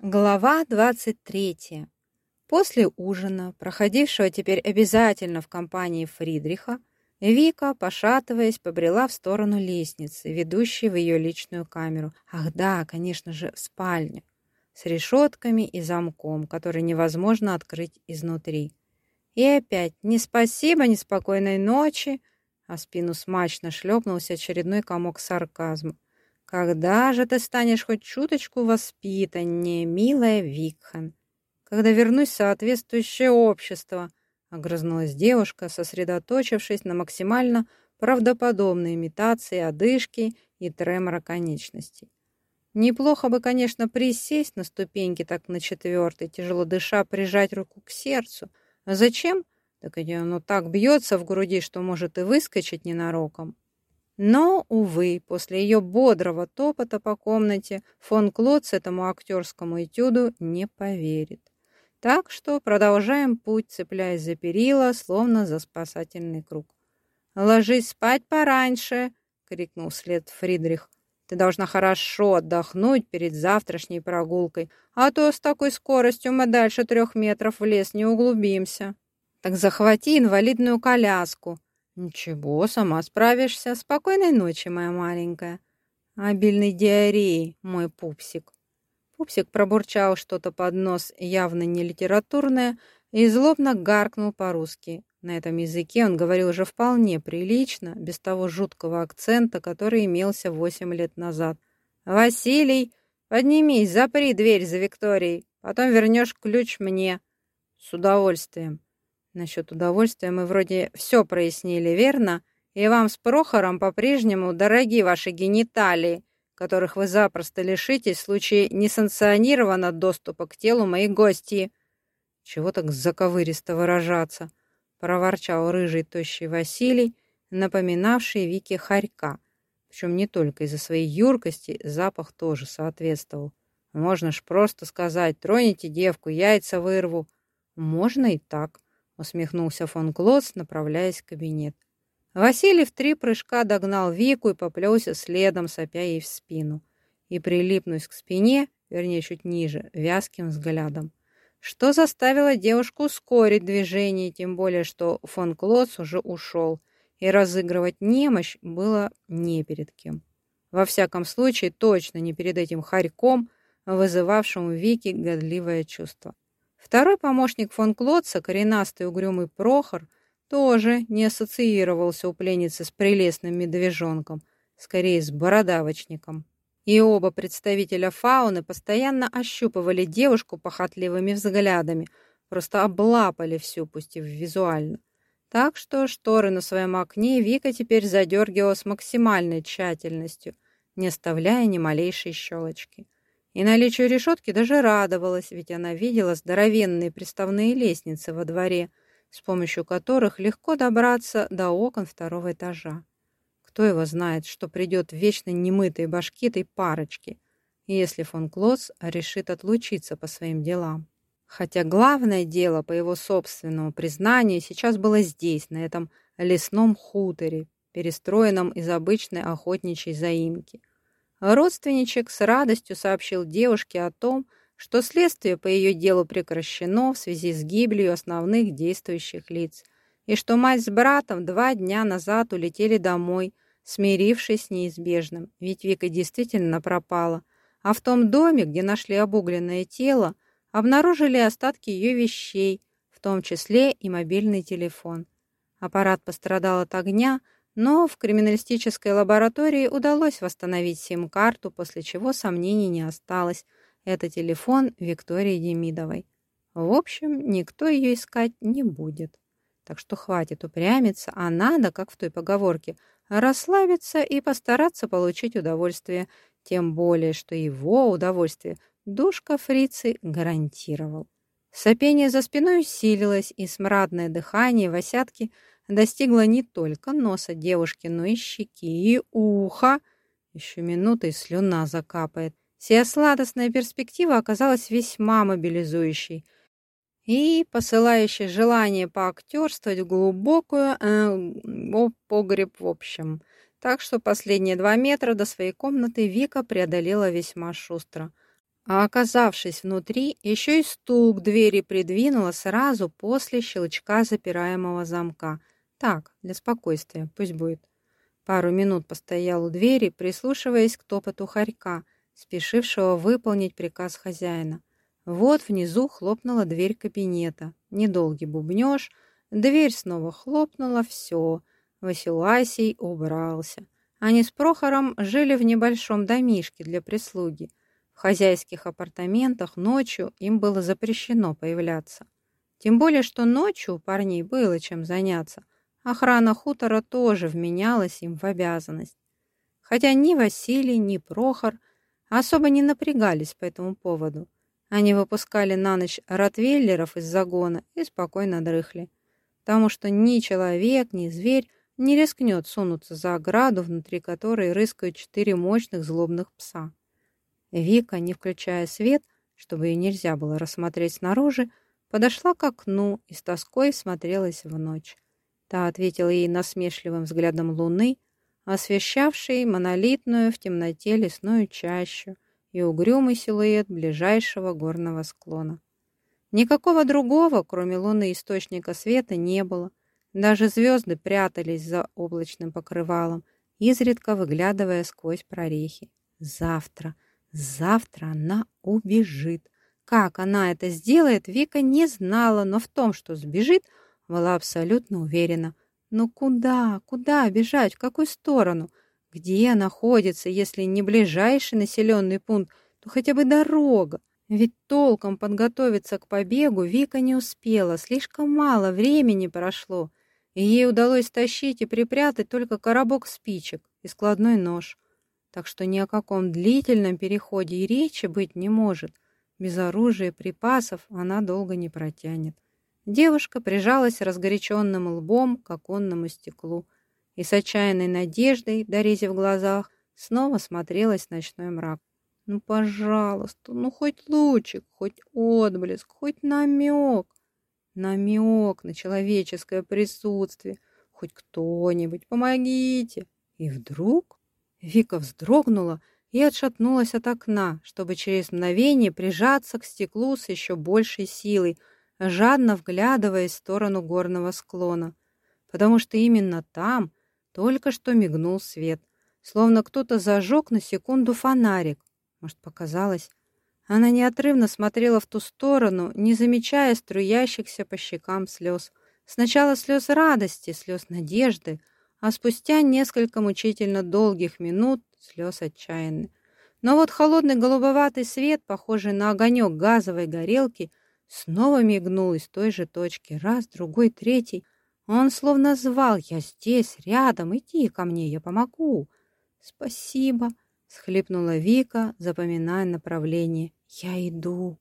Глава 23. После ужина, проходившего теперь обязательно в компании Фридриха, Вика, пошатываясь, побрела в сторону лестницы, ведущей в ее личную камеру. Ах да, конечно же, в спальню, с решетками и замком, который невозможно открыть изнутри. И опять ни спасибо, ни спокойной ночи, а спину смачно шлепнулся очередной комок сарказма. Когда же ты станешь хоть чуточку воспитаннее, милая Викхан? Когда вернусь в соответствующее общество, огрызнулась девушка, сосредоточившись на максимально правдоподобной имитации одышки и тремора конечностей. Неплохо бы, конечно, присесть на ступеньки так на четвертой, тяжело дыша, прижать руку к сердцу. А зачем? Так оно так бьется в груди, что может и выскочить ненароком. Но, увы, после ее бодрого топота по комнате фон Клотц этому актерскому этюду не поверит. Так что продолжаем путь, цепляясь за перила, словно за спасательный круг. «Ложись спать пораньше!» — крикнул вслед Фридрих. «Ты должна хорошо отдохнуть перед завтрашней прогулкой, а то с такой скоростью мы дальше трех метров в лес не углубимся. Так захвати инвалидную коляску!» «Ничего, сама справишься. Спокойной ночи, моя маленькая». «Обильной диареи, мой пупсик». Пупсик пробурчал что-то под нос, явно не литературное, и злобно гаркнул по-русски. На этом языке он говорил уже вполне прилично, без того жуткого акцента, который имелся восемь лет назад. «Василий, поднимись, запри дверь за Викторией, потом вернешь ключ мне». «С удовольствием». Насчет удовольствия мы вроде все прояснили, верно? И вам с Прохором по-прежнему дороги ваши гениталии, которых вы запросто лишитесь в случае несанкционированного доступа к телу моей гости. Чего так заковыристо выражаться? проворчал рыжий тощий Василий, напоминавший Вике хорька. Причем не только из-за своей юркости, запах тоже соответствовал. Можно ж просто сказать: "Троните девку, яйца вырву". Можно и так усмехнулся фон Клотс, направляясь в кабинет. Василий в три прыжка догнал Вику и поплелся следом, сопя ей в спину. И прилипнув к спине, вернее, чуть ниже, вязким взглядом. Что заставило девушку ускорить движение, тем более, что фон Клотс уже ушел, и разыгрывать немощь было не перед кем. Во всяком случае, точно не перед этим хорьком, вызывавшим у Вики годливое чувство. Второй помощник фон Клотца, коренастый угрюмый Прохор, тоже не ассоциировался у пленницы с прелестным медвежонком, скорее с бородавочником. И оба представителя фауны постоянно ощупывали девушку похотливыми взглядами, просто облапали всю, пустив визуально. Так что шторы на своем окне Вика теперь задергивала с максимальной тщательностью, не оставляя ни малейшей щелочки. И наличию решетки даже радовалась, ведь она видела здоровенные приставные лестницы во дворе, с помощью которых легко добраться до окон второго этажа. Кто его знает, что придет в вечно немытой этой парочки, если фон Клотс решит отлучиться по своим делам. Хотя главное дело, по его собственному признанию, сейчас было здесь, на этом лесном хуторе, перестроенном из обычной охотничьей заимки. Родственничек с радостью сообщил девушке о том, что следствие по ее делу прекращено в связи с гибелью основных действующих лиц, и что мать с братом два дня назад улетели домой, смирившись с неизбежным, ведь Вика действительно пропала, а в том доме, где нашли обугленное тело, обнаружили остатки ее вещей, в том числе и мобильный телефон. Аппарат пострадал от огня, но в криминалистической лаборатории удалось восстановить сим-карту, после чего сомнений не осталось. Это телефон Виктории Демидовой. В общем, никто ее искать не будет. Так что хватит упрямиться, а надо, как в той поговорке, расслабиться и постараться получить удовольствие, тем более, что его удовольствие душка фрицы гарантировал. Сопение за спиной усилилось, и смрадное дыхание Васятки – достигла не только носа девушки, но и щеки, и уха. Еще минута, и слюна закапает. Сия сладостная перспектива оказалась весьма мобилизующей и посылающей желание поактерствовать в глубокую э, погреб в общем. Так что последние два метра до своей комнаты Вика преодолела весьма шустро. а оказавшись внутри, еще и стук двери придвинула сразу после щелчка запираемого замка. Так, для спокойствия, пусть будет. Пару минут постоял у двери, прислушиваясь к топоту хорька, спешившего выполнить приказ хозяина. Вот внизу хлопнула дверь кабинета. Недолгий бубнёж, дверь снова хлопнула, все. Василасий убрался. Они с Прохором жили в небольшом домишке для прислуги. В хозяйских апартаментах ночью им было запрещено появляться. Тем более, что ночью у парней было чем заняться. Охрана хутора тоже вменялась им в обязанность. Хотя ни Василий, ни Прохор особо не напрягались по этому поводу. Они выпускали на ночь ротвейлеров из загона и спокойно дрыхли. Потому что ни человек, ни зверь не рискнет сунуться за ограду, внутри которой рыскают четыре мощных злобных пса. Вика, не включая свет, чтобы ее нельзя было рассмотреть снаружи, подошла к окну и с тоской смотрелась в ночь. Та ответила ей насмешливым взглядом луны, освещавшей монолитную в темноте лесную чащу и угрюмый силуэт ближайшего горного склона. Никакого другого, кроме луны, источника света не было. Даже звезды прятались за облачным покрывалом, изредка выглядывая сквозь прорехи. Завтра — Завтра она убежит. Как она это сделает, Вика не знала, но в том, что сбежит, была абсолютно уверена. Но куда, куда бежать, в какую сторону? Где находится, если не ближайший населенный пункт, то хотя бы дорога? Ведь толком подготовиться к побегу Вика не успела, слишком мало времени прошло, и ей удалось тащить и припрятать только коробок спичек и складной нож так что ни о каком длительном переходе и речи быть не может. Без оружия и припасов она долго не протянет. Девушка прижалась разгоряченным лбом к оконному стеклу и с отчаянной надеждой, дорезив глазах, снова смотрелась в ночной мрак. «Ну, пожалуйста, ну хоть лучик, хоть отблеск, хоть намек, намек на человеческое присутствие, хоть кто-нибудь, помогите!» И вдруг Вика вздрогнула и отшатнулась от окна, чтобы через мгновение прижаться к стеклу с еще большей силой, жадно вглядываясь в сторону горного склона, потому что именно там только что мигнул свет, словно кто-то зажег на секунду фонарик. Может, показалось? Она неотрывно смотрела в ту сторону, не замечая струящихся по щекам слез. Сначала слез радости, слез надежды, а спустя несколько мучительно долгих минут слез отчаянны. Но вот холодный голубоватый свет, похожий на огонек газовой горелки, снова мигнул из той же точки, раз, другой, третий. Он словно звал «Я здесь, рядом, иди ко мне, я помогу». «Спасибо», — схлипнула Вика, запоминая направление. «Я иду».